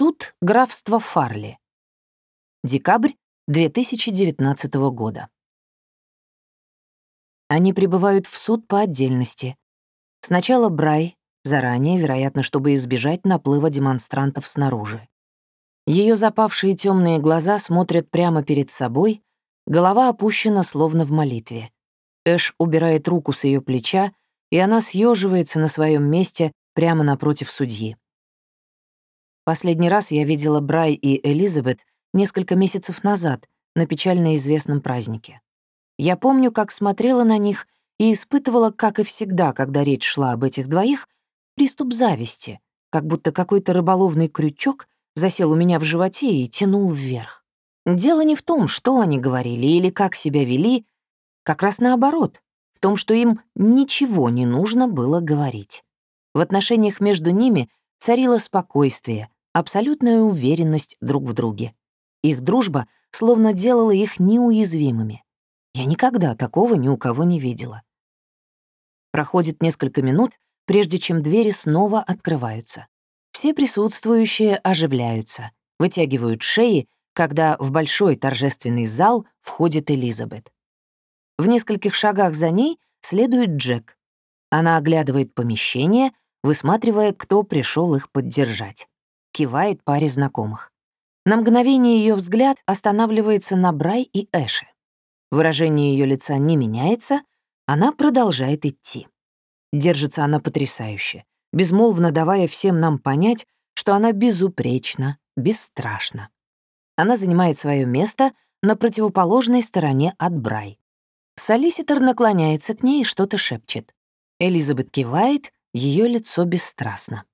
Суд графства Фарли. Декабрь 2019 года. Они прибывают в суд по отдельности. Сначала Брай, заранее, вероятно, чтобы избежать наплыва демонстрантов снаружи. Ее запавшие темные глаза смотрят прямо перед собой, голова опущена, словно в молитве. Эш убирает руку с ее плеча, и она съеживается на своем месте прямо напротив судьи. Последний раз я видела Брай и Элизабет несколько месяцев назад на печально известном празднике. Я помню, как смотрела на них и испытывала, как и всегда, когда речь шла об этих двоих, приступ зависти, как будто какой-то рыболовный крючок засел у меня в животе и тянул вверх. Дело не в том, что они говорили или как себя вели, как раз наоборот, в том, что им ничего не нужно было говорить. В отношениях между ними царило спокойствие, абсолютная уверенность друг в друге. Их дружба словно делала их неуязвимыми. Я никогда такого ни у кого не видела. Проходит несколько минут, прежде чем двери снова открываются. Все присутствующие оживляются, вытягивают шеи, когда в большой торжественный зал входит Элизабет. В нескольких шагах за ней следует Джек. Она оглядывает помещение, высматривая, кто пришел их поддержать. Кивает паре знакомых. На мгновение ее взгляд останавливается на Брай и Эше. Выражение ее лица не меняется, она продолжает идти. Держится она потрясающе, безмолвно давая всем нам понять, что она безупречна, бесстрашна. Она занимает свое место на противоположной стороне от Брай. Солиситор наклоняется к ней и что-то шепчет. Элизабет кивает, ее лицо бесстрастно.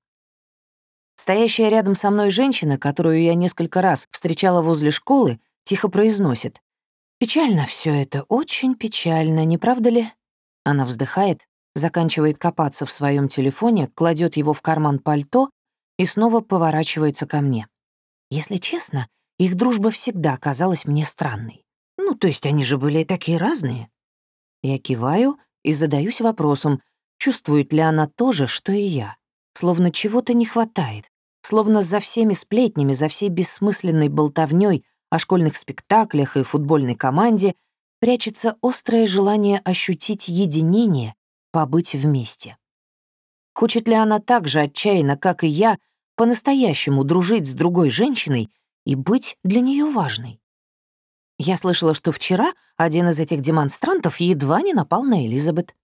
Стоящая рядом со мной женщина, которую я несколько раз встречала возле школы, тихо произносит. «Печально все это, очень печально, не правда ли?» Она вздыхает, заканчивает копаться в своем телефоне, кладет его в карман пальто и снова поворачивается ко мне. Если честно, их дружба всегда казалась мне странной. Ну, то есть они же были такие разные. Я киваю и задаюсь вопросом, чувствует ли она то же, что и я. Словно чего-то не хватает, словно за всеми сплетнями, за всей бессмысленной болтовней о школьных спектаклях и футбольной команде прячется острое желание ощутить единение, побыть вместе. Хочет ли она так же отчаянно, как и я, по-настоящему дружить с другой женщиной и быть для нее важной? Я слышала, что вчера один из этих демонстрантов едва не напал на Элизабет.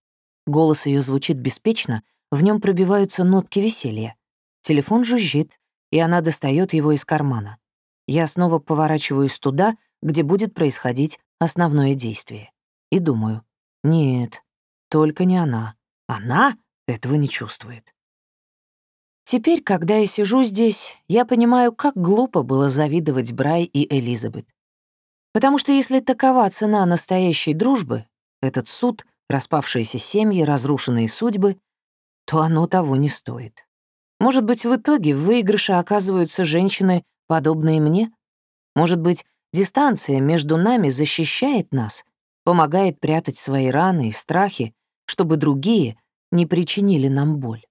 Голос ее звучит беспечно, в нем пробиваются нотки веселья. Телефон жужжит, и она достает его из кармана. Я снова поворачиваюсь туда, где будет происходить основное действие. И думаю, нет, только не она. Она этого не чувствует. Теперь, когда я сижу здесь, я понимаю, как глупо было завидовать Брай и Элизабет. Потому что если такова цена настоящей дружбы, этот суд, распавшиеся семьи, разрушенные судьбы, то оно того не стоит. Может быть, в итоге в выигрыше оказываются женщины, подобные мне? Может быть, дистанция между нами защищает нас, помогает прятать свои раны и страхи, чтобы другие не причинили нам боль?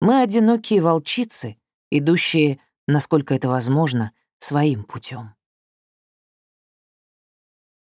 Мы одинокие волчицы, идущие, насколько это возможно, своим путем.